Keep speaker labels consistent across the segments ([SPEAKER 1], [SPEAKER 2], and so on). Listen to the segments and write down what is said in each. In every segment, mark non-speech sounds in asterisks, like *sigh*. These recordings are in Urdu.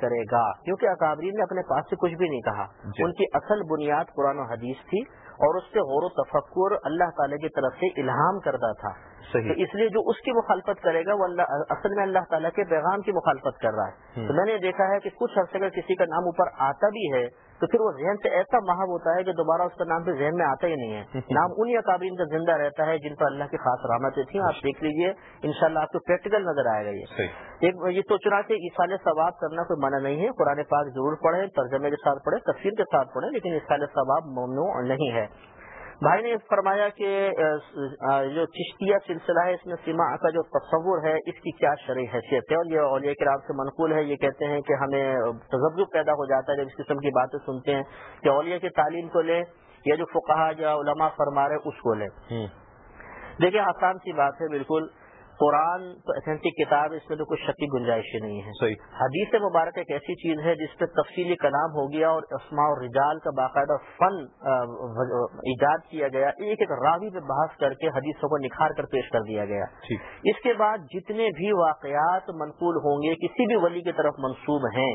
[SPEAKER 1] کرے گا۔ کیونکہ اکابرین نے اپنے پاس سے کچھ بھی نہیں کہا۔
[SPEAKER 2] جی۔
[SPEAKER 1] ان کی اصل بنیاد قرآن و حدیث تھی اور اس سے غور و تفکر اللہ تعالی کی طرف سے الہام کردہ تھا۔
[SPEAKER 2] صحیح۔
[SPEAKER 1] اس لیے جو اس کی مخالفت کرے گا وہ اللہ اصل میں اللہ تعالیٰ کے پیغام کی مخالفت کر رہا ہے۔ تو میں نے دیکھا ہے کہ کچھ عرصے اگر کسی کا نام اوپر آتا بھی ہے تو پھر وہ ذہن سے ایسا محب ہوتا ہے کہ دوبارہ اس کا نام پھر ذہن میں آتا ہی نہیں ہے۔ *laughs* نام انہی اکابرین کا زندہ رہتا ہے جن پر اللہ کی خاص رحمتیں تھیں۔ آپ دیکھ لیجیے انشاءاللہ آپ کو پریکٹیکل نظر آئے گا یہ۔ ایک یہ تو چنانچہ اصال ثواب کرنا کوئی منع نہیں ہے۔ قرآن پاک ضرور پڑھیں ترجمے کے ساتھ پڑھیں تفسیر کے ساتھ پڑھیں لیکن اصال ثواب ممنوع نہیں ہے۔ بھائی نے فرمایا کہ جو چشتیہ سلسلہ ہے اس میں سما کا جو تصور ہے اس کی کیا شرح حیثیت ہے؟ اور یہ اولیاء کرام سے منقول ہے یہ کہتے ہیں کہ ہمیں تجزب پیدا ہو جاتا ہے جب اس قسم کی باتیں سنتے ہیں کہ اولیاء کی تعلیم کو لیں یا جو فقہ یا علماء فرما رہے اس کو لیں دیکھیں آسان سی بات ہے بالکل قرآن تو اتھینٹک کتاب ہے اس میں تو کوئی شکی گنجائش ہی نہیں ہے
[SPEAKER 2] صحیح۔
[SPEAKER 1] حدیث مبارک ایک ایسی چیز ہے جس پہ تفصیلی کلام ہو گیا اور اسماء اور رجال کا باقاعدہ فن ایجاد کیا گیا۔ ایک ایک راوی پہ بحث کر کے حدیثوں کو نکھار کر پیش کر دیا گیا۔ اس کے بعد جتنے بھی واقعات منقول ہوں گے کسی بھی ولی کی طرف منسوب ہیں۔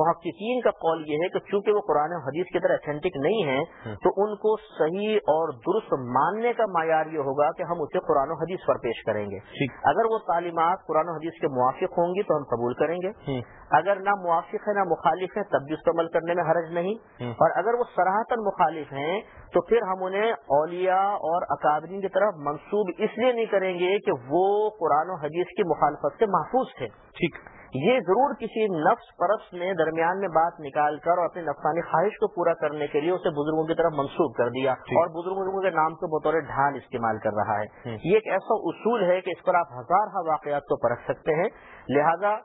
[SPEAKER 1] محققین کا قول یہ ہے کہ چونکہ وہ قرآن و حدیث کی طرح اتھینٹک نہیں ہیں تو ان کو صحیح اور درست ماننے کا معیار یہ ہوگا کہ ہم اسے قرآن و حدیث پر پیش کریں گے۔ اگر وہ تعلیمات قرآن و حدیث کے موافق ہوں گی تو ہم قبول کریں گے۔ اگر نہ موافق ہے نہ مخالف ہے تب بھی اس پر عمل کرنے میں حرج نہیں۔ اور اگر وہ سراہتاً مخالف ہیں تو پھر ہم انہیں اولیاء اور اکابرین کی طرف منسوب اس لیے نہیں کریں گے کہ وہ قرآن و حدیث کی مخالفت سے محفوظ تھے۔
[SPEAKER 2] ٹھیک۔
[SPEAKER 1] یہ ضرور کسی نفس پرست نے درمیان میں بات نکال کر اور اپنی نفسانی خواہش کو پورا کرنے کے لیے اسے بزرگوں کی طرف منسوب کر دیا۔ اور بزرگوں کے نام کو بطور ڈھال استعمال کر رہا ہے یہ ایک ایسا اصول ہے کہ اس پر آپ ہزار ہا واقعات کو پرکھ سکتے ہیں لہذا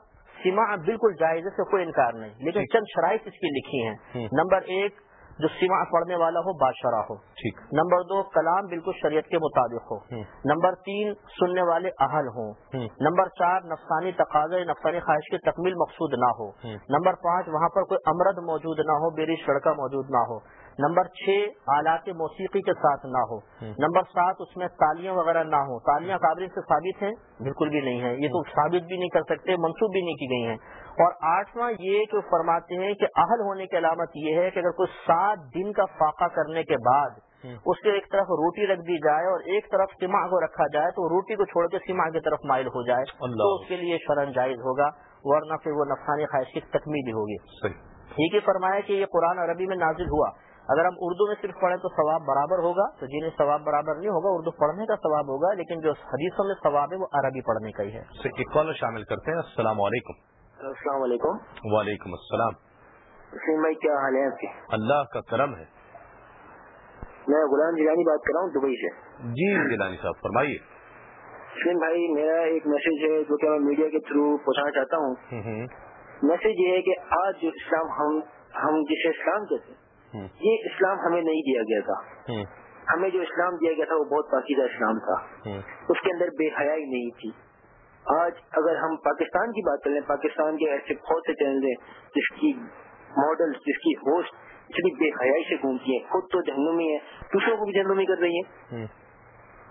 [SPEAKER 1] سیما بالکل جائز ہے، اس سے کوئی انکار نہیں لیکن۔ چند شرائط اس کی لکھی ہیں۔ نمبر ایک جو سیما پڑھنے والا ہو بادشاہ ہو۔
[SPEAKER 2] ٹھیک۔
[SPEAKER 1] نمبر دو کلام بالکل شریعت کے مطابق ہو۔ نمبر تین سننے والے اہل ہوں۔ نمبر چار نفسانی تقاضے نفسانی خواہش کی تکمیل مقصود نہ ہو۔ نمبر پانچ وہاں پر کوئی امرد موجود نہ ہو بیری سڑکا موجود نہ ہو۔ نمبر چھ آلات موسیقی کے ساتھ نہ ہو۔ نمبر سات اس میں تالیاں وغیرہ نہ ہو تالیاں قابل سے ثابت ہیں؟ بالکل بھی نہیں ہے یہ تو ثابت بھی نہیں کر سکتے منسوب بھی نہیں کی گئی ہیں۔ اور آٹھواں یہ کہ فرماتے ہیں کہ اہل ہونے کی علامت یہ ہے کہ اگر کوئی سات دن کا فاقہ کرنے کے بعد۔ اس کے ایک طرف روٹی رکھ دی جائے اور ایک طرف سما کو رکھا جائے تو روٹی کو چھوڑ کے سما کی طرف مائل ہو جائے تو اس کے لیے شرن جائز ہوگا ورنہ پھر وہ نفسانی خواہش کی تکمیل ہوگی۔ ٹھیک ہے فرمایا کہ یہ قرآن عربی میں نازل ہوا۔ اگر ہم اردو میں صرف پڑھیں تو ثواب برابر ہوگا تو جنہیں ثواب برابر نہیں ہوگا اردو پڑھنے کا ثواب ہوگا لیکن جو حدیثوں میں ثواب ہے وہ عربی پڑھنے کا ہی ہے۔
[SPEAKER 2] ایک کالر شامل کرتے ہیں۔ السلام علیکم۔
[SPEAKER 3] السلام علیکم۔
[SPEAKER 2] وعلیکم السلام۔
[SPEAKER 3] حسین بھائی کیا حال ہے آپ کے؟
[SPEAKER 2] اللہ کا کرم ہے۔
[SPEAKER 3] میں غلام جیلانی بات کر رہا ہوں دبئی سے۔
[SPEAKER 2] جی جیلانی صاحب فرمائیے۔
[SPEAKER 3] حسین بھائی میرا ایک میسج ہے جو کہ میں میڈیا کے تھرو پہنچانا چاہتا ہوں۔ میسج یہ ہے کہ آج جو اسلام ہم ہم جسے اسلام کہتے ہیں یہ اسلام ہمیں نہیں دیا گیا تھا۔ ہمیں جو اسلام دیا گیا تھا وہ بہت پاکیزہ اسلام تھا۔ اس کے اندر بے حیائی نہیں تھی۔ آج اگر ہم پاکستان کی بات کریں پاکستان کے ایسے بہت سے چینل ہیں جس کی ماڈل جس کی ہوسٹ اتنی بے حیائی سے گھومتی ہیں۔ خود تو جہنمی ہے دوسروں کو بھی جہنمی کر رہی ہیں۔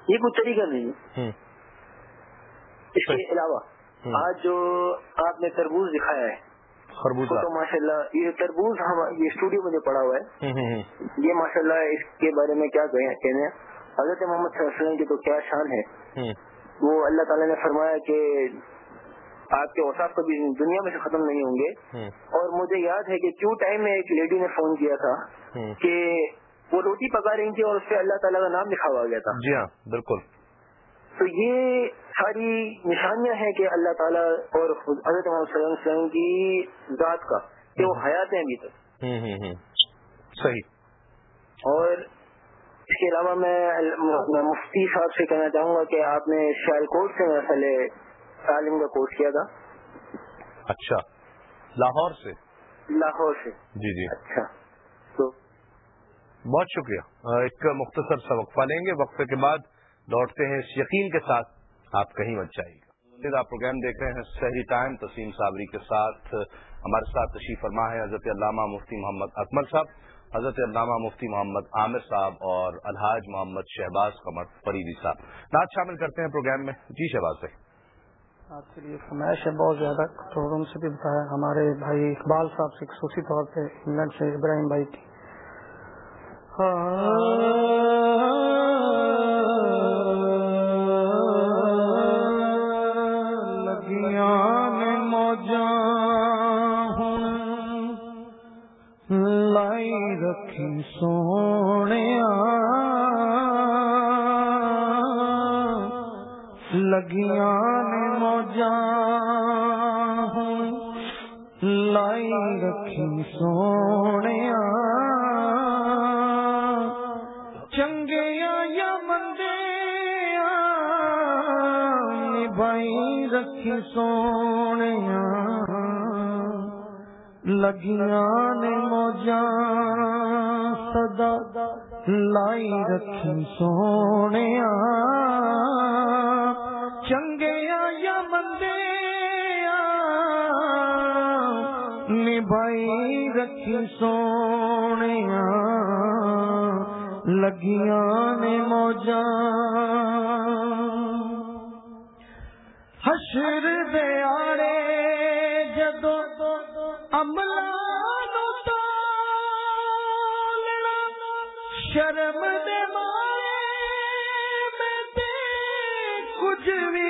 [SPEAKER 3] یہ کوئی طریقہ نہیں ہے۔ اس کے علاوہ۔ آج جو آپ نے تربوز دکھایا ہے
[SPEAKER 2] خربوزہ۔
[SPEAKER 3] تو ماشاء اللہ یہ تربوز ہم یہ اسٹوڈیو میں جو پڑا ہوا ہے یہ ماشاء اللہ اس کے بارے میں کیا کہیں کہنے حضرت محمد صلی اللہ علیہ وسلم کی تو کیا شان ہے۔ وہ اللہ تعالیٰ نے فرمایا کہ آپ کے اوساف کبھی دنیا میں سے ختم نہیں ہوں گے۔ اور مجھے یاد ہے کہ کیوں ٹائم میں ایک لیڈی نے فون کیا تھا کہ وہ روٹی پکا رہی تھی اور اس پہ اللہ تعالیٰ کا نام لکھا ہوا گیا تھا۔
[SPEAKER 2] جی ہاں بالکل۔
[SPEAKER 3] تو یہ ساری نشانیاں ہیں کہ اللہ تعالیٰ اور خود حضرت وسلم کی ذات کا کہ وہ حیات ہیں ابھی تک۔
[SPEAKER 2] صحیح۔
[SPEAKER 3] اور اس کے علاوہ میں مفتی صاحب سے کہنا چاہوں گا کہ آپ نے شیال کوٹ سے مسئلے تعلیم کا کورس کیا تھا؟
[SPEAKER 2] اچھا۔ لاہور سے؟
[SPEAKER 3] لاہور سے۔
[SPEAKER 2] جی جی۔
[SPEAKER 3] اچھا۔ تو
[SPEAKER 2] بہت شکریہ۔ ایک مختصر سا وقفہ لیں گے۔ وقفے کے بعد لوٹتے ہیں اس یقین کے ساتھ آپ کہیں مت جائیے۔ گا آپ پروگرام دیکھ رہے ہیں شہری ٹائم تسیم صابری کے ساتھ۔ ہمارے ساتھ تشریف فرما ہے حضرت علامہ مفتی محمد اکمل صاحب۔ حضرت علامہ مفتی محمد عامر صاحب اور الحاج محمد شہباز قمر فریدی صاحب۔ نعت شامل کرتے ہیں پروگرام میں۔ جی شہباز سے
[SPEAKER 4] آپ کے لیے فرمائش ہے، بہت زیادہ تو سے بھی بتایا۔ ہمارے بھائی اقبال صاحب سے خصوصی طور پہ، انگلینڈ سے ابراہیم بھائی کی۔ سونے لگیاں موجہ لائی رکھی سونے چنگیا یا مندے نبائی رکھی سونے لگیاں نے موجا سدا لائی رکھی سونے چنگیا یا مندے نبائی رکھی سونے لگیاں نے موجا حشر دیارے شرم دے مارے میں تے کچھ بھی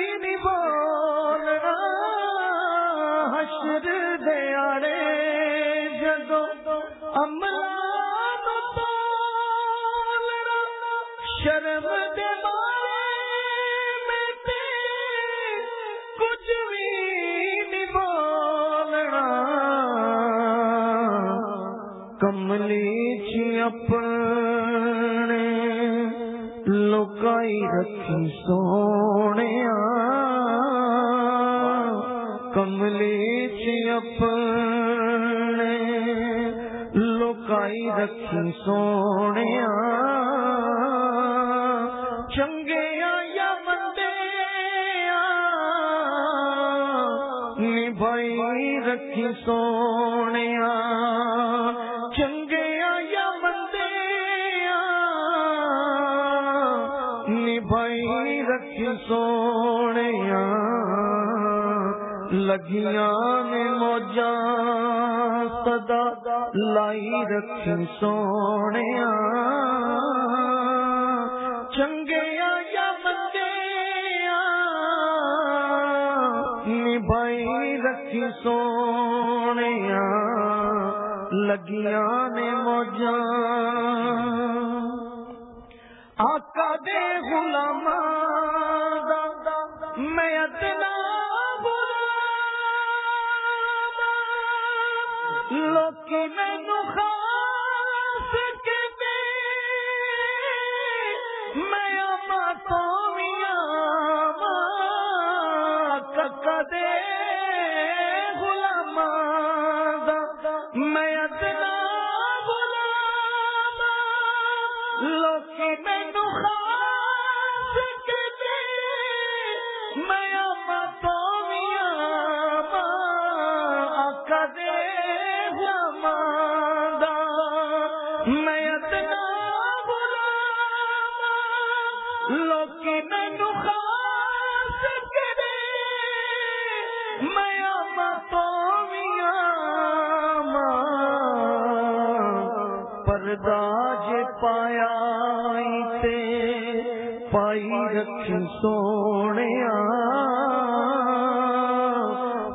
[SPEAKER 4] کملی چی اپنے، لکائی رکھی سونے کملی چی اپنے، لکائی رکھی سونے چنگے یا مندے نبھائی رکھی سونے لگیاں نے موجا سدا لائی رکھی سونے چنگے یا مندے نبھائی رکھی سونے لگیاں نے موجا آقا دے غلام میں اتنا لوکی مینو سونے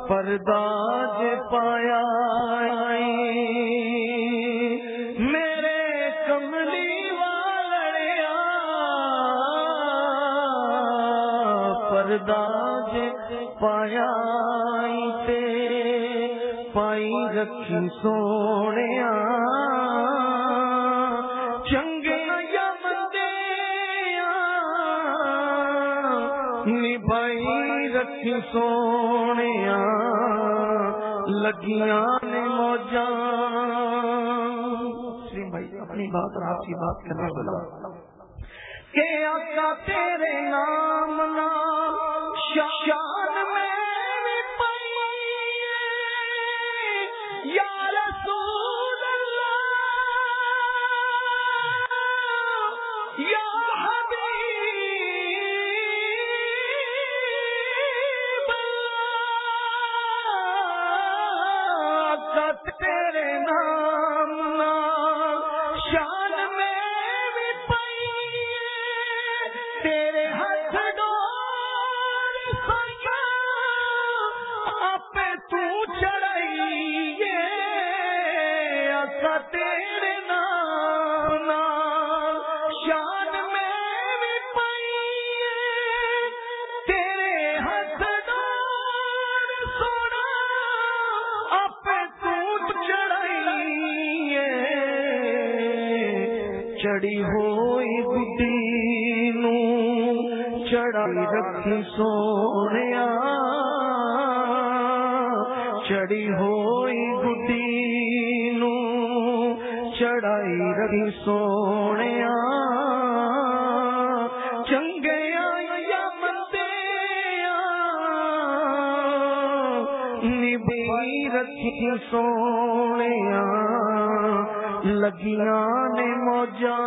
[SPEAKER 4] پرداج پایا میرے کملی والڑیا پرداج پایا تے پائی رکھی سونے سونے لگیاں نے موجا بھائی اپنی بات اور آپ کی بات کرنا بولا کہ آقا تیرے نام نہ سونے چڑی ہوئی گڈی نو چڑھائی رکھی سونے چنگے یا مندے نبی رکھی سونے لگیاں نے موجاں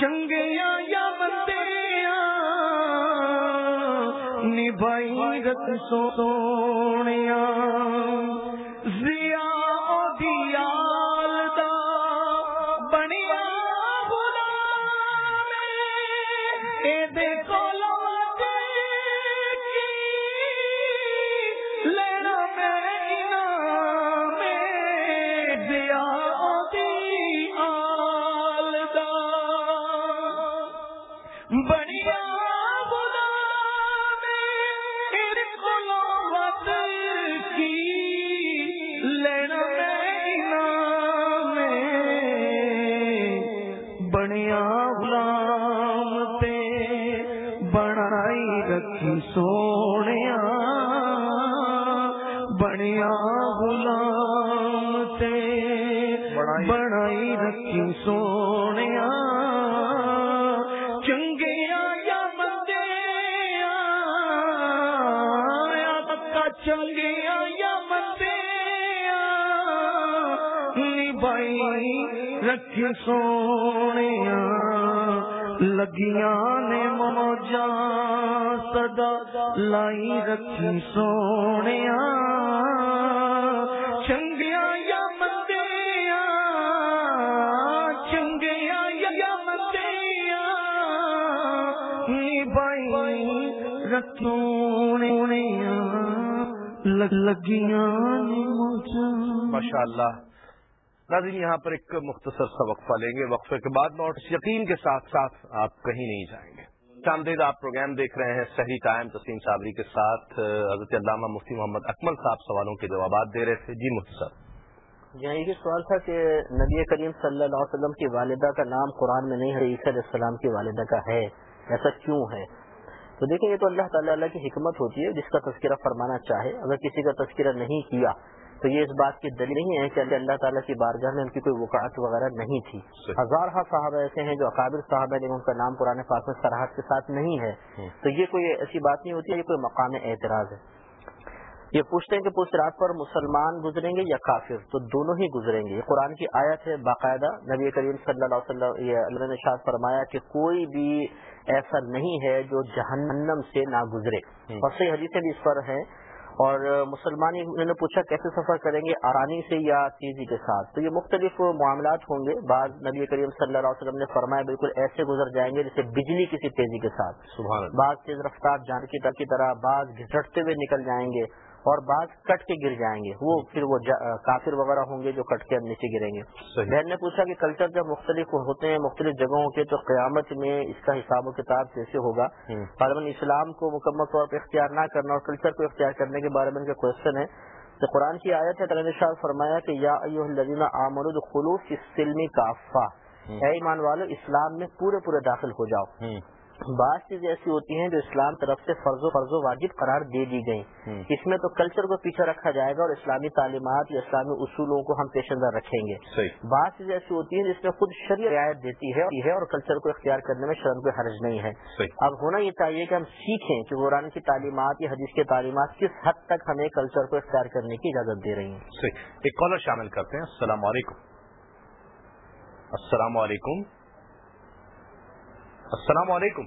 [SPEAKER 4] چنگیا یا بندیاں نبھائی سو سونے پکا چنگیا یا مندے نبھائی رکھ سونے لگیاں نے موجاں صدا لائی رکھی سونے چنگیا یا مندے چنگیا یا مندے نبھائی رکھونے لگیاں
[SPEAKER 2] ماشاء اللہ ناظرین یہاں پر ایک مختصر سا وقفہ لیں گے۔ وقفے کے بعد نوٹ یقین کے ساتھ ساتھ آپ کہیں نہیں جائیں گے۔ چاندید آپ پروگرام دیکھ رہے ہیں صحیح ٹائم تسلیم صابری کے ساتھ۔ حضرت علامہ مفتی محمد اکمل صاحب سوالوں کے جوابات دے رہے تھے۔ جی صاحب
[SPEAKER 1] یہاں یہ سوال تھا کہ نبی کریم صلی اللہ علیہ وسلم کی والدہ کا نام قرآن میں نہیں ہے عیسیٰ علیہ السلام کی والدہ کا ہے۔ ایسا کیوں ہے؟ تو دیکھیں یہ تو اللہ تعالیٰ اللہ کی حکمت ہوتی ہے جس کا تذکرہ فرمانا چاہے اگر کسی کا تذکرہ نہیں کیا تو یہ اس بات کی دلیل نہیں ہے کہ اللہ تعالیٰ کی بارگاہ میں ان کی کوئی وقعت وغیرہ نہیں تھی۔ ہزار ہا صاحب ایسے ہیں جو اکابر صاحب ہیں لیکن ان کا نام قرآن پاک میں سراحت کے ساتھ نہیں ہے۔ تو یہ کوئی ایسی بات نہیں ہوتی ہے یہ کوئی مقام اعتراض ہے۔ یہ پوچھتے ہیں کہ پوچھ رات پر مسلمان گزریں گے یا کافر؟ تو دونوں ہی گزریں گے۔ یہ قرآن کی آیت ہے باقاعدہ۔ نبی کریم صلی اللہ علیہ وسلم یہ اللہ نے شاد فرمایا کہ کوئی بھی ایسا نہیں ہے جو جہنم سے نہ گزرے۔ اور صحیح حدیثیں بھی اس پر ہیں۔ اور مسلمان انہوں نے پوچھا کیسے سفر کریں گے آرانی سے یا تیزی کے ساتھ؟ تو یہ مختلف معاملات ہوں گے۔ بعض نبی کریم صلی اللہ علیہ وسلم نے فرمایا بالکل ایسے گزر جائیں گے جیسے بجلی کسی تیزی کے ساتھ۔ بعض تیز رفتار جان کی طرح بعض گھسٹتے ہوئے نکل جائیں گے۔ اور بعض کٹ کے گر جائیں گے۔ وہ پھر وہ کافر وغیرہ ہوں گے جو کٹ کے نیچے گریں گے۔ بہن نے پوچھا کہ کلچر جب مختلف ہوتے ہیں مختلف جگہوں کے تو قیامت میں اس کا حساب و کتاب کیسے ہوگا؟ غالباً اسلام کو مکمل طور پر اختیار نہ کرنا اور کلچر کو اختیار کرنے کے بارے میں ان کا کوشچن ہے تو قرآن کی آیت ہے شاہ فرمایا کہ یا آمرد خلوص سلمی کافا اے ایمان والو اسلام میں پورے پورے داخل ہو جاؤ۔ بعض چیزیں ایسی ہوتی ہیں جو اسلام طرف سے فرض و فرض و واجب قرار دے دی گئی اس میں تو کلچر کو پیچھے رکھا جائے گا اور اسلامی تعلیمات یا اسلامی اصولوں کو ہم پیش نظر رکھیں گے۔ بعض چیزیں ایسی ہوتی ہیں جس میں خود شریع رعایت دیتی ہے اور کلچر کو اختیار کرنے میں شرم کوئی حرج نہیں ہے۔ اب ہونا یہ چاہیے کہ ہم سیکھیں کہ قرآن کی تعلیمات یا حدیث کی تعلیمات کس حد تک ہمیں کلچر کو اختیار کرنے کی اجازت دے رہی ہیں۔
[SPEAKER 2] ایک کالر شامل کرتے ہیں۔ السلام علیکم۔ السلام علیکم۔ السلام علیکم۔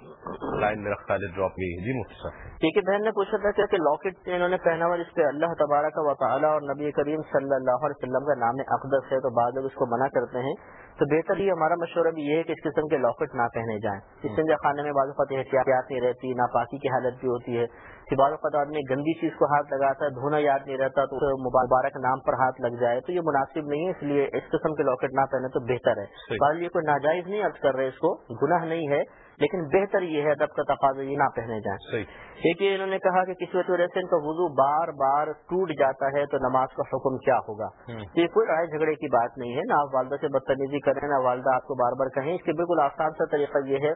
[SPEAKER 2] لائن میرا خیال ڈراپ لی جی مختصر صاحب۔
[SPEAKER 1] ٹھیک ہے، بہن نے پوچھا تھا کہ لاکٹ انہوں نے پہنا ہوا جس پہ اللہ تبارک و تعالیٰ اور نبی کریم صلی اللہ علیہ وسلم کا نام اقدس ہے، تو بعض لوگ اس کو منع کرتے ہیں۔ تو بہتر ہی ہمارا مشورہ بھی یہ ہے کہ اس قسم کے لاکٹ نہ پہنے جائیں۔ اس سے خانے میں بعض اوقات احتیاط نہیں رہتی ناپاکی کی حالت بھی ہوتی ہے۔ کہ بعض اوقات آدمی گندی چیز کو ہاتھ لگاتا ہے دھونا یاد نہیں رہتا تو مبارک نام پر ہاتھ لگ جائے۔ تو یہ مناسب نہیں ہے اس لیے اس قسم کے لاکٹ نہ پہنے تو بہتر ہے۔ بعض یہ کوئی ناجائز نہیں عرض کر رہے اس کو گناہ نہیں ہے۔ لیکن بہتر یہ ہے ادب کا تقاضا یہ نہ پہنے جائیں۔ ایک یہ انہوں نے کہا کہ کسی وجہ سے ان کا وضو بار بار ٹوٹ جاتا ہے تو نماز کا حکم کیا ہوگا؟ یہ کوئی لڑائی جھگڑے کی بات نہیں ہے نہ آپ والدہ سے بدتمیزی کریں نہ والدہ آپ کو بار بار کہیں۔ اس کے بالکل آسان سا طریقہ یہ ہے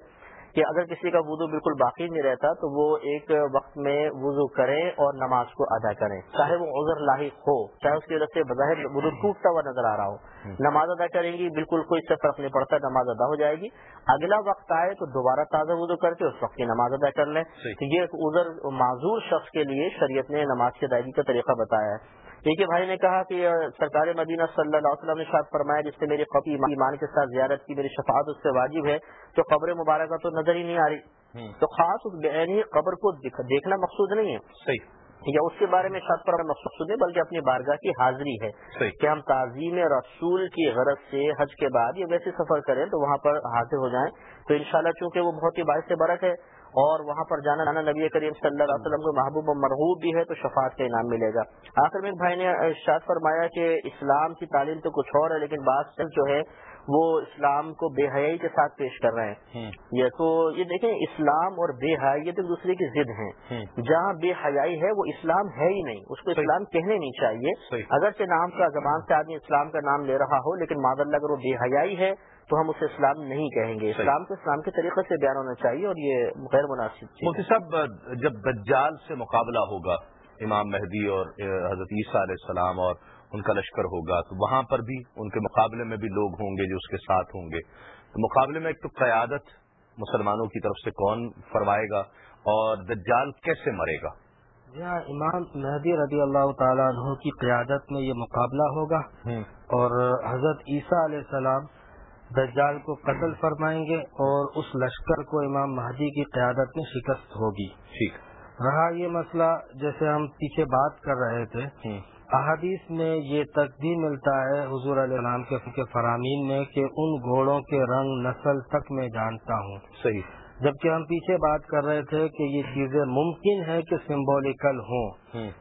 [SPEAKER 1] کہ اگر کسی کا وضو بالکل باقی نہیں رہتا تو وہ ایک وقت میں وضو کریں اور نماز کو ادا کریں۔ چاہے وہ عذر لاحق ہو چاہے اس کی وجہ سے بظاہر وضو ٹوٹتا ہوا نظر آ رہا ہو۔ نماز ادا کریں گی بالکل کوئی سے فرق نہیں پڑتا نماز ادا ہو جائے گی۔ اگلا وقت آئے تو دوبارہ تازہ وضو کر کے اس وقت کی نماز ادا کر لیں۔ یہ عذر معذور شخص کے لیے شریعت نے نماز کی ادائیگی کا طریقہ بتایا ہے۔ ایک بھائی نے کہا کہ سرکار مدینہ صلی اللہ علیہ وسلم نے شاید فرمایا جس نے میری قبی ایمان کے ساتھ زیارت کی میری شفاعت اس سے واجب ہے تو قبر مبارکہ تو نظر ہی نہیں آ رہی۔ تو خاص اس بینی قبر کو دیکھنا مقصود نہیں ہے۔ صحیح۔ یا اس کے بارے میں شاید پر مقصود نہیں بلکہ اپنی بارگاہ کی حاضری ہے کہ ہم تعظیم رسول کی غرض سے حج کے بعد یا ویسے سفر کریں تو وہاں پر حاضر ہو جائیں۔ تو انشاءاللہ چونکہ وہ بہت ہی باعث سے برق ہے اور وہاں پر جانا جانا نبی کریم صلی اللہ علیہ وسلم کو محبوب و مرحوب بھی ہے تو شفاعت کا انعام ملے گا۔ آخر میں ایک بھائی نے شاد فرمایا کہ اسلام کی تعلیم تو کچھ اور ہے لیکن بات جو ہے وہ اسلام کو بے حیائی کے ساتھ پیش کر رہے ہیں۔ یہ تو یہ دیکھیں اسلام اور بے حیائی یہ تو دوسرے کی ضد ہیں۔ جہاں بے حیائی ہے وہ اسلام ہے ہی نہیں۔ اس کو اسلام کہنے نہیں چاہیے۔ اگرچہ نام کا زبان سے آدمی اسلام کا نام لے رہا ہو لیکن ماد اللہ اگر وہ بے حیائی ہے تو ہم اسے اسلام نہیں کہیں گے۔ اسلام کو اسلام کے طریقے سے بیان ہونا چاہیے اور یہ غیر مناسب
[SPEAKER 2] مفتی صاحب جب دجال سے مقابلہ ہوگا امام مہدی اور حضرت عیسیٰ علیہ السلام اور ان کا لشکر ہوگا تو وہاں پر بھی ان کے مقابلے میں بھی لوگ ہوں گے جو اس کے ساتھ ہوں گے۔ تو مقابلے میں ایک تو قیادت مسلمانوں کی طرف سے کون فرمائے گا اور دجال کیسے مرے گا؟
[SPEAKER 5] جی ہاں امام مہدی رضی اللہ تعالیٰ عنہ کی قیادت میں یہ مقابلہ ہوگا اور حضرت عیسیٰ علیہ السلام دجال کو قتل فرمائیں گے اور اس لشکر کو امام مہدی کی قیادت میں شکست ہوگی۔ ٹھیک۔ رہا یہ مسئلہ جیسے ہم پیچھے بات کر رہے تھے احادیث میں یہ تقدیم ملتا ہے حضور علیہ السلام کے فرامین میں کہ ان گھوڑوں کے رنگ نسل تک میں جانتا ہوں۔ صحیح۔ جبکہ ہم پیچھے بات کر رہے تھے کہ یہ چیزیں ممکن ہے کہ سمبولیکل ہوں۔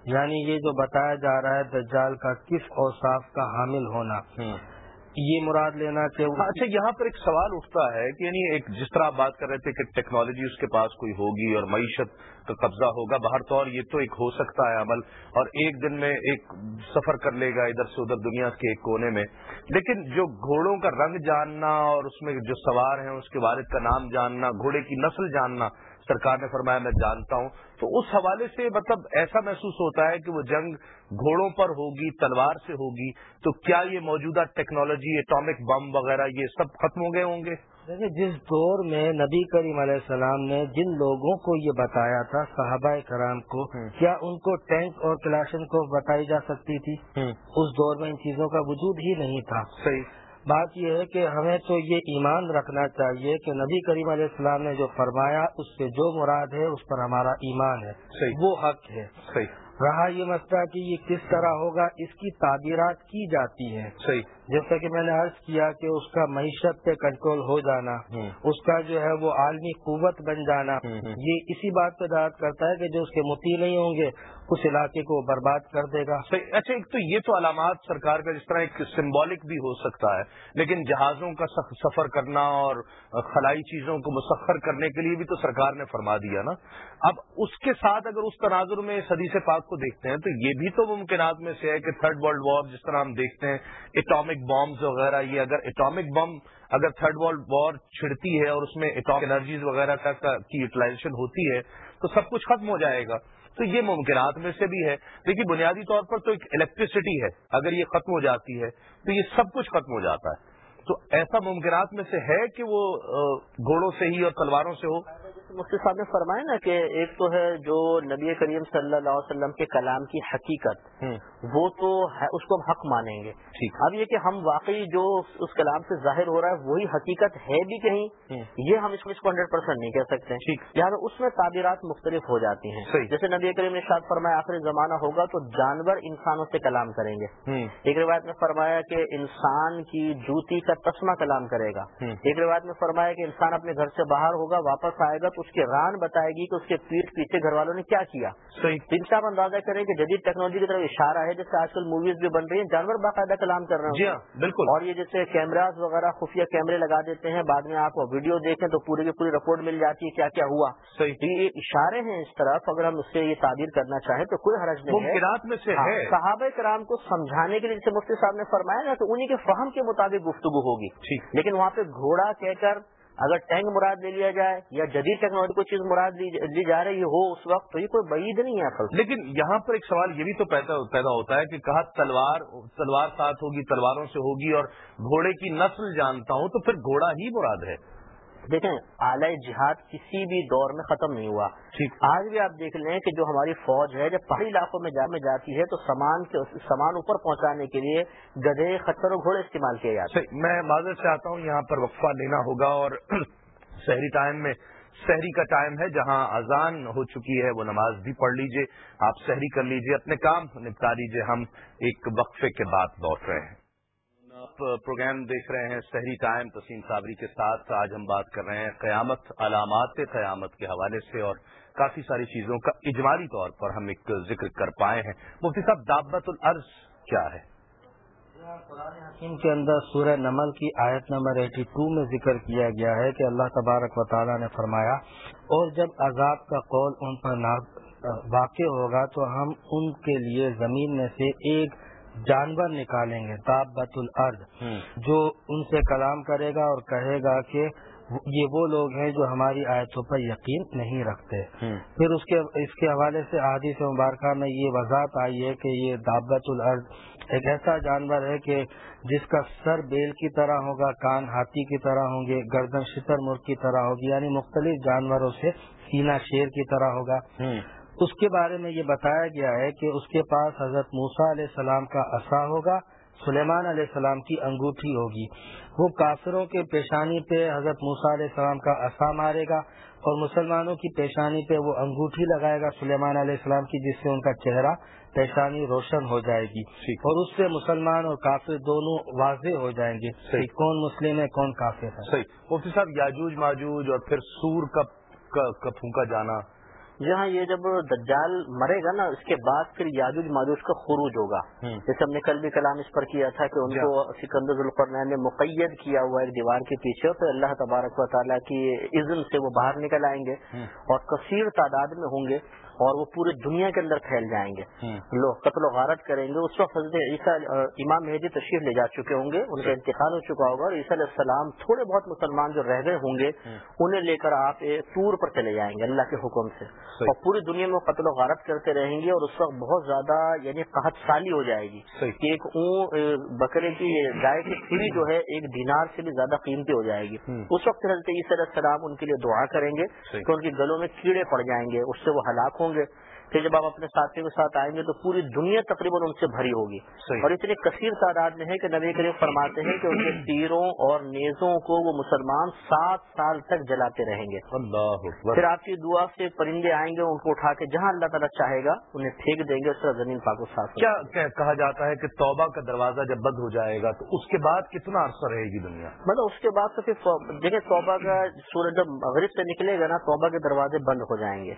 [SPEAKER 5] یعنی یہ جو بتایا جا رہا ہے دجال کا کس اوصاف کا حامل ہونا۔ یہ مراد لینا کہ ہاں،
[SPEAKER 2] اچھا یہاں پر ایک سوال اٹھتا ہے کہ یعنی ایک جس طرح آپ بات کر رہے تھے کہ ٹیکنالوجی اس کے پاس کوئی ہوگی اور معیشت کا قبضہ ہوگا باہر طور یہ تو ایک ہو سکتا ہے عمل اور ایک دن میں ایک سفر کر لے گا ادھر سے ادھر دنیا کے ایک کونے میں۔ لیکن جو گھوڑوں کا رنگ جاننا اور اس میں جو سوار ہیں، اس کے والد کا نام جاننا، گھوڑے کی نسل جاننا سرکار نے فرمایا میں جانتا ہوں۔ تو اس حوالے سے مطلب ایسا محسوس ہوتا ہے کہ وہ جنگ گھوڑوں پر ہوگی تلوار سے ہوگی۔ تو کیا یہ موجودہ ٹیکنالوجی اٹامک بم وغیرہ یہ سب ختم ہو گئے ہوں گے؟
[SPEAKER 5] دیکھیے جس دور میں نبی کریم علیہ السلام نے جن لوگوں کو یہ بتایا تھا صحابہ کرام کو کیا ان کو ٹینک اور کلاشن کو بتائی جا سکتی تھی؟ اس دور میں ان چیزوں کا وجود ہی نہیں تھا۔ صحیح۔ بات یہ ہے کہ ہمیں تو یہ ایمان رکھنا چاہیے کہ نبی کریم علیہ السلام نے جو فرمایا اس سے جو مراد ہے اس پر ہمارا ایمان ہے۔ صحیح۔ وہ حق ہے۔ صحیح۔ رہا یہ مسئلہ کہ یہ کس طرح ہوگا اس کی تعبیرات کی جاتی ہیں۔
[SPEAKER 2] صحیح۔
[SPEAKER 5] جیسا کہ میں نے عرض کیا کہ اس کا معیشت پہ کنٹرول ہو جانا اس کا جو ہے وہ عالمی قوت بن جانا یہ اسی بات پہ دعوت کرتا ہے کہ جو اس کے متی نہیں ہوں گے اس علاقے کو برباد کر دے گا۔
[SPEAKER 2] اچھا ایک تو یہ تو علامات سرکار کا جس طرح ایک سمبولک بھی ہو سکتا ہے لیکن جہازوں کا سفر کرنا اور خلائی چیزوں کو مسخر کرنے کے لیے بھی تو سرکار نے فرما دیا نا۔ اب اس کے ساتھ اگر اس تناظر میں صدی سے پاک کو دیکھتے ہیں تو یہ بھی تو ممکنات میں سے ہے کہ تھرڈ ورلڈ وار جس طرح ہم دیکھتے ہیں اٹامک بامز وغیرہ، یہ اگر اٹامک بم اگر تھرڈ ورلڈ وار چھڑتی ہے اور اس میں اٹامک انرجیز وغیرہ کی یوٹیلائزیشن ہوتی ہے، تو سب کچھ ختم ہو جائے گا۔ تو یہ ممکنات میں سے بھی ہے۔ لیکن بنیادی طور پر تو ایک الیکٹریسٹی ہے۔ اگر یہ ختم ہو جاتی ہے، تو یہ سب کچھ ختم ہو جاتا ہے۔ تو ایسا ممکنات میں سے ہے کہ وہ گھوڑوں سے ہی اور تلواروں سے ہو؟
[SPEAKER 1] مفتی صاحب نے فرمایا نا کہ ایک تو ہے جو نبی کریم صلی اللہ علیہ وسلم کے کلام کی حقیقت وہ تو اس کو ہم حق مانیں گے۔ اب یہ کہ ہم واقعی جو اس کلام سے ظاہر ہو رہا ہے وہی حقیقت ہے بھی کہیں یہ ہم اس کو ہنڈریڈ پرسینٹ نہیں کہہ سکتے۔ لہٰذا اس میں تعبیرات مختلف ہو جاتی ہیں۔ جیسے نبی کریم نے شاید فرمایا آخری زمانہ ہوگا تو جانور انسانوں سے کلام کریں گے۔ ایک روایت میں فرمایا کہ انسان کی جوتی کا تسمہ کلام کرے گا۔ ایک روایت میں فرمایا کہ انسان اپنے گھر سے باہر ہوگا واپس آئے گا تو اس کی ران بتائے گی کہ اس کے پیٹ پیچھے گھر والوں نے کیا کیا۔ ان سے آپ اندازہ کریں کہ جدید ٹیکنالوجی کی طرف اشارہ ہے جیسے آج کل موویز بھی بن رہی ہیں جانور باقاعدہ کلام کر رہے ہیں۔
[SPEAKER 2] جی ہاں بالکل۔
[SPEAKER 1] اور یہ جیسے کیمراز وغیرہ خفیہ کیمرے لگا دیتے ہیں بعد میں آپ ویڈیو دیکھیں تو پوری کی پوری رپورٹ مل جاتی ہے کیا کیا ہوا۔ یہ اشارے ہیں اس طرف اگر ہم اس سے یہ تعبیر کرنا چاہیں تو کوئی حرج نہیں
[SPEAKER 2] ہے۔
[SPEAKER 1] ہاں، صحابہ کرام کو سمجھانے کے لیے جیسے مفتی صاحب نے فرمایا نا تو انہیں کے فہم کے مطابق گفتگو ہوگی۔ لیکن وہاں پہ گھوڑا کہہ کر اگر ٹینک مراد لے لیا جائے یا جدید ٹیکنالوجی کوئی چیز مراد لی جا رہی ہو اس وقت، تو یہ کوئی بعید نہیں ہے اصل.
[SPEAKER 2] لیکن یہاں پر ایک سوال یہ بھی تو پیدا ہوتا ہے کہ کہا تلوار تلوار ساتھ ہوگی، تلواروں سے ہوگی اور گھوڑے کی نسل جانتا ہوں تو پھر گھوڑا ہی مراد ہے۔
[SPEAKER 1] دیکھیں اعلی جہاد کسی بھی دور میں ختم نہیں ہوا۔ آج بھی آپ دیکھ لیں کہ جو ہماری فوج ہے جب پہاڑی علاقوں میں جا میں جاتی ہے تو سامان سامان اوپر پہنچانے کے لیے گدھے خطر و گھوڑے استعمال کیے جاتے
[SPEAKER 2] ہیں۔ میں معذرت چاہتا ہوں یہاں پر وقفہ لینا ہوگا اور *clears throat* شہری ٹائم میں شہری کا ٹائم ہے جہاں اذان ہو چکی ہے وہ نماز بھی پڑھ لیجیے آپ شہری کر لیجیے اپنے کام نپٹا لیجیے ہم ایک وقفے کے بعد لوٹ رہے ہیں۔ آپ پروگرام دیکھ رہے ہیں شہری ٹائم تسیم صابری کے ساتھ آج ہم بات کر رہے ہیں قیامت علامات قیامت کے حوالے سے اور کافی ساری چیزوں کا اجمالی طور پر ہم ایک ذکر کر پائے ہیں۔ مفتی صاحب دعوت العرض کیا ہے؟
[SPEAKER 5] قرآن حکیم کے اندر سورہ نمل کی آیت نمبر ایٹی ٹو میں ذکر کیا گیا ہے کہ اللہ تبارک و تعالیٰ نے فرمایا، اور جب عذاب کا قول ان پر واقع ہوگا تو ہم ان کے لیے زمین میں سے ایک جانور نکالیں گے تابت الارض۔ جو ان سے کلام کرے گا اور کہے گا کہ یہ وہ لوگ ہیں جو ہماری آیتوں پر یقین نہیں رکھتے۔ پھر اس کے اس کے حوالے سے سے مبارکہ میں یہ وضاحت آئی ہے کہ یہ دابت الارض ایک ایسا جانور ہے کہ جس کا سر بیل کی طرح ہوگا کان ہاتھی کی طرح ہوں گے گردن شتر مرغ کی طرح ہوگی یعنی مختلف جانوروں سے سینا شیر کی طرح ہوگا۔ اس کے بارے میں یہ بتایا گیا ہے کہ اس کے پاس حضرت موسا علیہ السلام کا اصا ہوگا سلیمان علیہ السلام کی انگوٹھی ہوگی۔ وہ کافروں کے پیشانی پہ حضرت موسا علیہ السلام کا اصا مارے گا اور مسلمانوں کی پیشانی پہ وہ انگوٹھی لگائے گا سلیمان علیہ السلام کی جس سے ان کا چہرہ پیشانی روشن ہو جائے گی۔ اور اس سے مسلمان اور کافر دونوں واضح ہو جائیں گے کون مسلم ہے کون کافر ہے۔
[SPEAKER 2] صحیح۔ مفتی صاحب یاجوج ماجوج اور پھر سور کا پھونکا جانا
[SPEAKER 1] جہاں یہ جب دجال مرے گا نا اس کے بعد پھر یاجوج ماجوج کا خروج ہوگا۔ جیسے ہم نے کل بھی کلام اس پر کیا تھا کہ ان کو سکندر القرنین نے مقید کیا ہوا ایک دیوار کے پیچھے پھر اللہ تبارک و تعالیٰ کی عزم سے وہ باہر نکل آئیں گے اور کثیر تعداد میں ہوں گے۔ اور وہ پورے دنیا کے اندر پھیل جائیں گے۔ لوگ قتل و غارت کریں گے۔ اس وقت حضرت عیسیٰ امام مہدی تشریف لے جا چکے ہوں گے۔ ان کا انتقال ہو چکا ہوگا اور عیسیٰ علیہ السلام تھوڑے بہت مسلمان جو رہ گئے ہوں گے انہیں لے کر آپ ٹور پر چلے جائیں گے اللہ کے حکم سے۔ اور پوری دنیا میں قتل و غارت کرتے رہیں گے اور اس وقت بہت زیادہ یعنی قحط سالی ہو جائے گی۔ کہ ایک اون بکرے کی گائے کی کھیری جو ہے ایک دینار سے بھی زیادہ قیمتی ہو جائے گی۔ اس وقت حضرت عیسیٰ علیہ السلام ان کے لیے دعا کریں گے کہ ان کے گلوں میں کیڑے پڑ جائیں گے اس سے وہ ہلاک ہوں گے کہ جب آپ اپنے ساتھیوں کے ساتھ آئیں گے تو پوری دنیا تقریباً ان سے بھری ہوگی۔ اور اتنی کثیر تعداد میں ہے کہ نبی کریم فرماتے ہیں کہ ان کے تیروں اور نیزوں کو وہ مسلمان سات سال تک جلاتے رہیں گے۔
[SPEAKER 2] اللہ
[SPEAKER 1] پھر آپ کی دعا سے پرندے آئیں گے ان کو اٹھا کے جہاں اللہ تعالیٰ چاہے گا انہیں پھینک دیں گے اس طرح زمین پاک صاف
[SPEAKER 2] کیا کہا جاتا ہے کہ توبہ کا دروازہ جب بند ہو جائے گا تو اس کے بعد کتنا عرصہ رہے گی دنیا؟
[SPEAKER 1] مطلب اس کے بعد تو پھر دیکھیں توبہ کا سورج جب مغرب سے نکلے گا نا توبہ کے دروازے بند ہو جائیں گے۔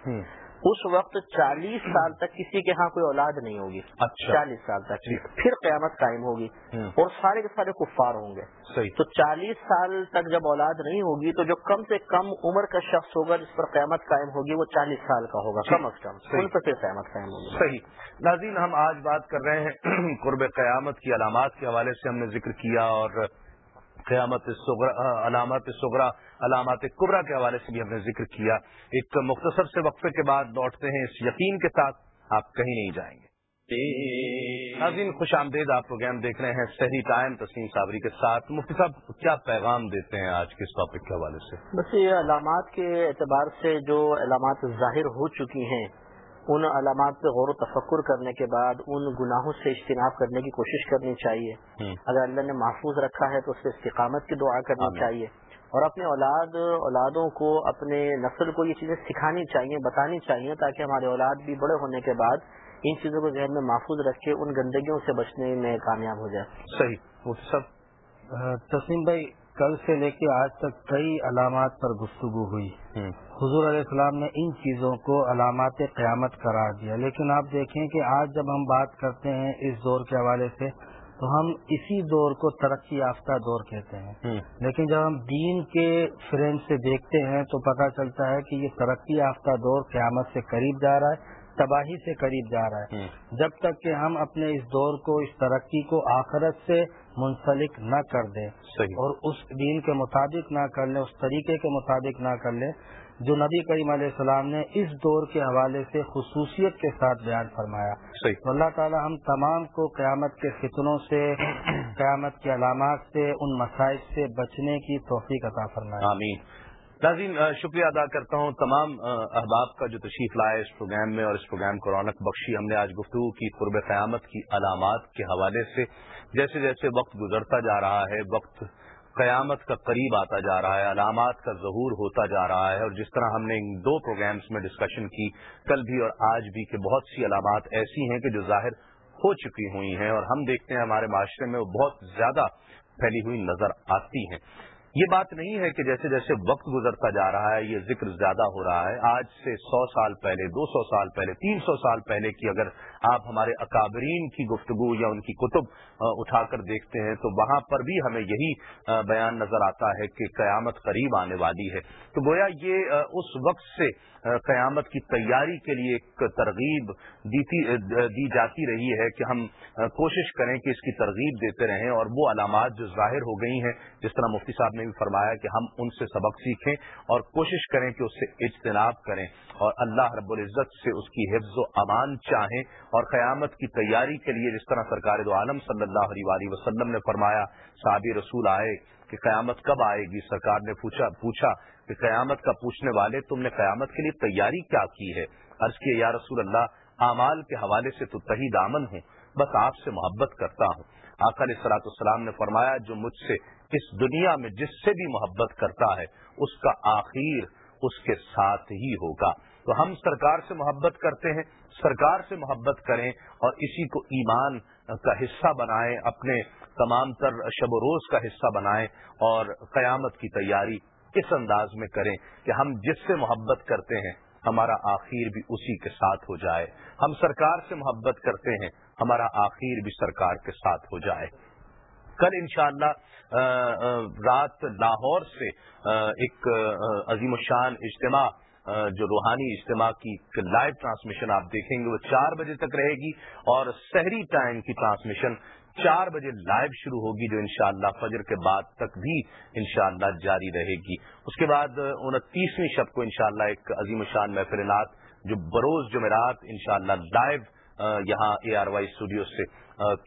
[SPEAKER 1] اس وقت چالیس سال تک کسی کے ہاں کوئی اولاد نہیں ہوگی۔
[SPEAKER 2] اچھا۔
[SPEAKER 1] چالیس سال تک۔ پھر قیامت قائم ہوگی۔ اور سارے کے سارے کفار ہوں گے۔ تو چالیس سال تک جب اولاد نہیں ہوگی تو جو کم سے کم عمر کا شخص ہوگا جس پر قیامت قائم ہوگی وہ چالیس سال کا ہوگا کم از کم۔ ان پر پھر قیامت قائم ہوگی۔
[SPEAKER 2] صحیح۔ ناظرین ہم آج بات کر رہے ہیں *clears throat* قرب قیامت کی علامات کے حوالے سے ہم نے ذکر کیا اور قیامت علامات سغرا علامات قبرا کے حوالے سے بھی ہم نے ذکر کیا۔ ایک مختصر سے وقفے کے بعد لوٹتے ہیں اس یقین کے ساتھ، آپ کہیں نہیں جائیں گے۔ ناظرین، خوش آمدید، آپ پروگرام دیکھ رہے ہیں صحیح ٹائم، تسلیم صابری کے ساتھ۔ مفتی صاحب، کیا پیغام دیتے ہیں آج کے اس ٹاپک کے حوالے سے؟
[SPEAKER 1] بس یہ علامات کے اعتبار سے جو علامات ظاہر ہو چکی ہیں ان علامات پہ غور و تفکر کرنے کے بعد ان گناہوں سے اجتناب کرنے کی کوشش کرنی چاہیے۔ اگر اللہ نے محفوظ رکھا ہے تو اس سے استقامت کی دعا کرنی چاہیے۔ اور اپنے اولاد اولادوں کو اپنے نسل کو یہ چیزیں سکھانی چاہیے بتانی چاہیے تاکہ ہمارے اولاد بھی بڑے ہونے کے بعد ان چیزوں کو ذہن میں محفوظ رکھ کے ان گندگیوں سے بچنے میں کامیاب ہو جائے۔
[SPEAKER 2] صحیح۔ سب
[SPEAKER 5] تسلیم بھائی کل سے لے کے آج تک کئی علامات پر گفتگو ہوئی حضور علیہ السلام نے ان چیزوں کو علامات قیامت قرار دیا۔ لیکن آپ دیکھیں کہ آج جب ہم بات کرتے ہیں اس دور کے حوالے سے تو ہم اسی دور کو ترقی یافتہ دور کہتے ہیں۔ لیکن جب ہم دین کے فریم سے دیکھتے ہیں تو پتہ چلتا ہے کہ یہ ترقی یافتہ دور قیامت سے قریب جا رہا ہے۔ تباہی سے قریب جا رہا ہے۔ جب تک کہ ہم اپنے اس دور کو اس ترقی کو آخرت سے منسلک نہ کر دیں اور اس دین کے مطابق نہ کر لیں اس طریقے کے مطابق نہ کر لیں جو نبی کریم علیہ السلام نے اس دور کے حوالے سے خصوصیت کے ساتھ بیان فرمایا۔ تو اللہ تعالی ہم تمام کو قیامت کے فتنوں سے قیامت کی علامات سے ان مسائل سے بچنے کی توفیق عطا فرمایا
[SPEAKER 2] آمین۔ ناظرین شکریہ ادا کرتا ہوں تمام احباب کا جو تشریف لائے اس پروگرام میں اور اس پروگرام کو رونق بخشی۔ ہم نے آج گفتگو کی قرب قیامت کی علامات کے حوالے سے۔ جیسے جیسے وقت گزرتا جا رہا ہے، وقت قیامت کا قریب آتا جا رہا ہے، علامات کا ظہور ہوتا جا رہا ہے اور جس طرح ہم نے ان دو پروگرامز میں ڈسکشن کی، کل بھی اور آج بھی کہ بہت سی علامات ایسی ہیں کہ جو ظاہر ہو چکی ہوئی ہیں اور ہم دیکھتے ہیں ہمارے معاشرے میں وہ بہت زیادہ پھیلی ہوئی نظر آتی ہیں۔ یہ بات نہیں ہے کہ جیسے جیسے وقت گزرتا جا رہا ہے، یہ ذکر زیادہ ہو رہا ہے۔ آج سے سو سال پہلے، دو سو سال پہلے، تین سو سال پہلے کی اگر آپ ہمارے اکابرین کی گفتگو یا ان کی کتب اٹھا کر دیکھتے ہیں تو وہاں پر بھی ہمیں یہی بیان نظر آتا ہے کہ قیامت قریب آنے والی ہے۔ تو گویا یہ اس وقت سے قیامت کی تیاری کے لیے ایک ترغیب دی جاتی رہی ہے کہ ہم کوشش کریں کہ اس کی ترغیب دیتے رہیں اور وہ علامات جو ظاہر ہو گئی ہیں، جس طرح مفتی صاحب نے بھی فرمایا کہ ہم ان سے سبق سیکھیں اور کوشش کریں کہ اس سے اجتناب کریں اور اللہ رب العزت سے اس کی حفظ و امان چاہیں اور قیامت کی تیاری کے لیے جس طرح سرکار دو عالم صلی اللہ علیہ وسلم نے فرمایا، صحابی رسول آئے کہ قیامت کب آئے گی؟ سرکار نے پوچھا پوچھا کہ قیامت کا پوچھنے والے تم نے قیامت کے لیے تیاری کیا کی ہے؟ عرض کیے یا رسول اللہ، اعمال کے حوالے سے تو تہی دامن ہوں، بس آپ سے محبت کرتا ہوں۔ آخر سلاۃ السلام نے فرمایا، جو مجھ سے اس دنیا میں جس سے بھی محبت کرتا ہے، اس کا آخر اس کے ساتھ ہی ہوگا۔ تو ہم سرکار سے محبت کرتے ہیں، سرکار سے محبت کریں اور اسی کو ایمان کا حصہ بنائیں، اپنے تمام تر شب و روز کا حصہ بنائیں اور قیامت کی تیاری اس انداز میں کریں کہ ہم جس سے محبت کرتے ہیں، ہمارا آخر بھی اسی کے ساتھ ہو جائے۔ ہم سرکار سے محبت کرتے ہیں، ہمارا آخر بھی سرکار کے ساتھ ہو جائے۔ کل انشاءاللہ رات لاہور سے ایک عظیم الشان اجتماع جو روحانی اجتماع کی لائیو ٹرانسمیشن آپ دیکھیں گے، وہ چار بجے تک رہے گی، اور سحری ٹائم کی ٹرانسمیشن چار بجے لائیو شروع ہوگی، جو انشاءاللہ فجر کے بعد تک بھی انشاءاللہ جاری رہے گی۔ اس کے بعد انتیسویں شب کو انشاءاللہ ایک عظیم شان محفل نات جو بروز جمعرات انشاءاللہ لائیو یہاں اے آر وائی اسٹوڈیو سے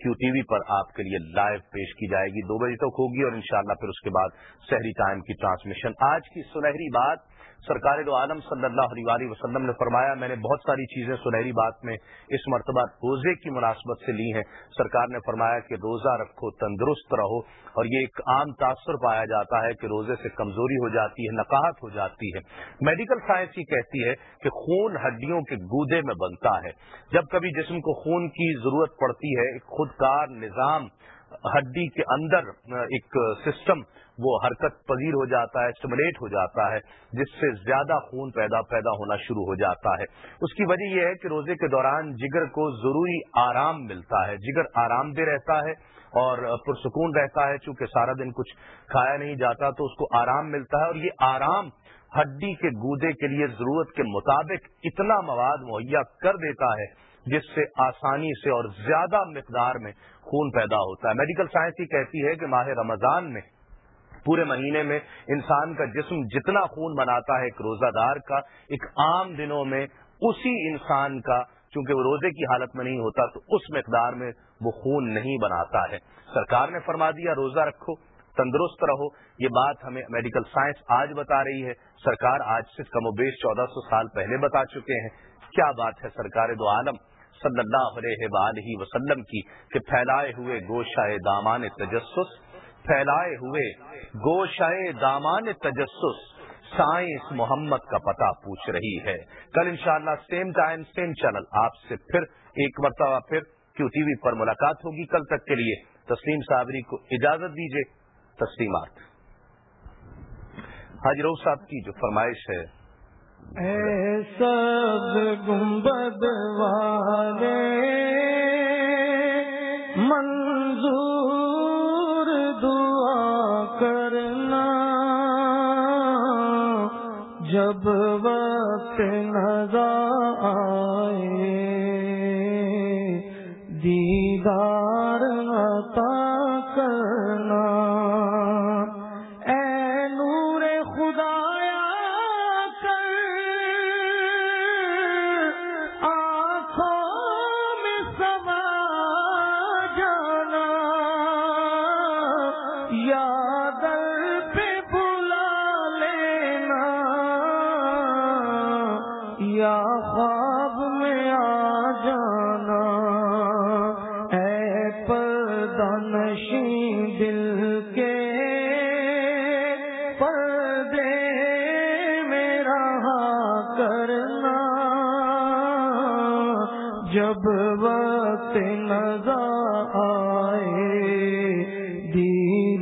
[SPEAKER 2] کیو ٹی وی پر آپ کے لیے لائیو پیش کی جائے گی۔ دو بجے تک ہوگی اور انشاءاللہ پھر اس کے بعد سہری ٹائم کی ٹرانسمیشن آج کی سنہری بات سرکار دو عالم صلی اللہ علیہ وسلم نے فرمایا، میں نے بہت ساری چیزیں سنہری بات میں اس مرتبہ روزے کی مناسبت سے لی ہیں۔ سرکار نے فرمایا کہ روزہ رکھو، تندرست رہو اور یہ ایک عام تاثر پایا جاتا ہے کہ روزے سے کمزوری ہو جاتی ہے نقاہت ہو جاتی ہے۔ میڈیکل سائنس یہ کہتی ہے کہ خون ہڈیوں کے گودے میں بنتا ہے۔ جب کبھی جسم کو خون کی ضرورت پڑتی ہے، ایک خودکار نظام ہڈی کے اندر، ایک سسٹم وہ حرکت پذیر ہو جاتا ہے اسٹیمولیٹ ہو جاتا ہے، جس سے زیادہ خون پیدا پیدا ہونا شروع ہو جاتا ہے۔ اس کی وجہ یہ ہے کہ روزے کے دوران جگر کو ضروری آرام ملتا ہے۔ جگر آرام دہ رہتا ہے اور پرسکون رہتا ہے۔ چونکہ سارا دن کچھ کھایا نہیں جاتا تو اس کو آرام ملتا ہے۔ اور یہ آرام ہڈی کے گودے کے لیے ضرورت کے مطابق اتنا مواد مہیا کر دیتا ہے، جس سے آسانی سے اور زیادہ مقدار میں خون پیدا ہوتا ہے۔ میڈیکل سائنس ہی کہتی ہے کہ ماہ رمضان میں پورے مہینے میں انسان کا جسم جتنا خون بناتا ہے ایک روزہ دار کا، ایک عام دنوں میں اسی انسان کا، چونکہ وہ روزے کی حالت میں نہیں ہوتا تو اس مقدار میں وہ خون نہیں بناتا ہے۔ سرکار نے فرما دیا، روزہ رکھو، تندرست رہو۔ یہ بات ہمیں میڈیکل سائنس آج بتا رہی ہے۔ سرکار آج سے کم و بیش چودہ سو سال پہلے بتا چکے ہیں۔ کیا بات ہے سرکار دو عالم صلی اللہ علیہ وآلہ وسلم کی کہ پھیلائے ہوئے گوشائے دامان تجسس پھیلائے ہوئے گوشائے دامان تجسس سائنس محمد کا پتہ پوچھ رہی ہے۔ کل انشاءاللہ سیم ٹائم سیم چینل آپ سے پھر ایک مرتبہ پھر کیو ٹی وی پر ملاقات ہوگی کل تک کے لیے۔ تسلیم صابری کو اجازت دیجیے تسلیمات۔ حاجی روح صاحب کی جو فرمائش ہے۔
[SPEAKER 4] اے سب گنبد تین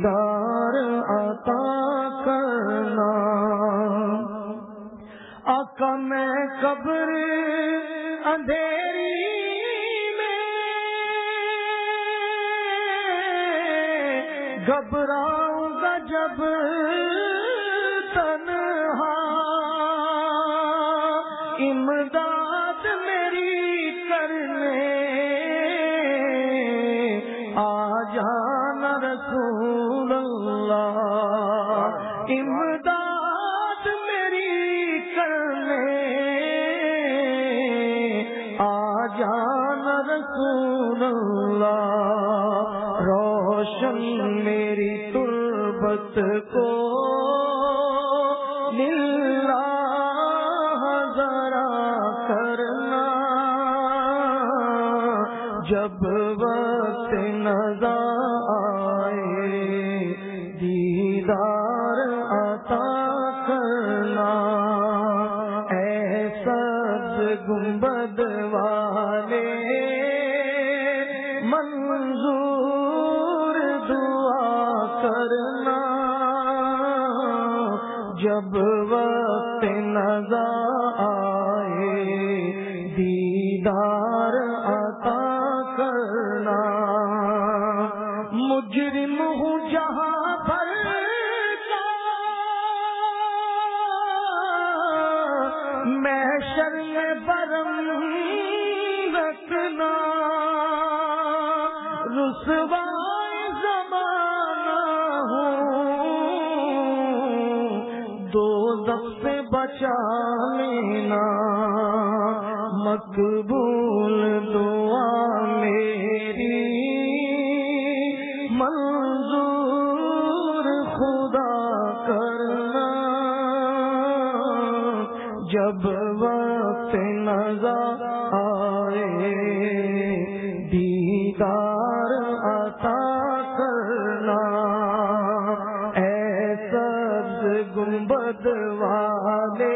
[SPEAKER 4] دیدار عطا کرنا۔ آقا میں قبر اندھیری میں گھبراؤں گا جب گنبد والے والے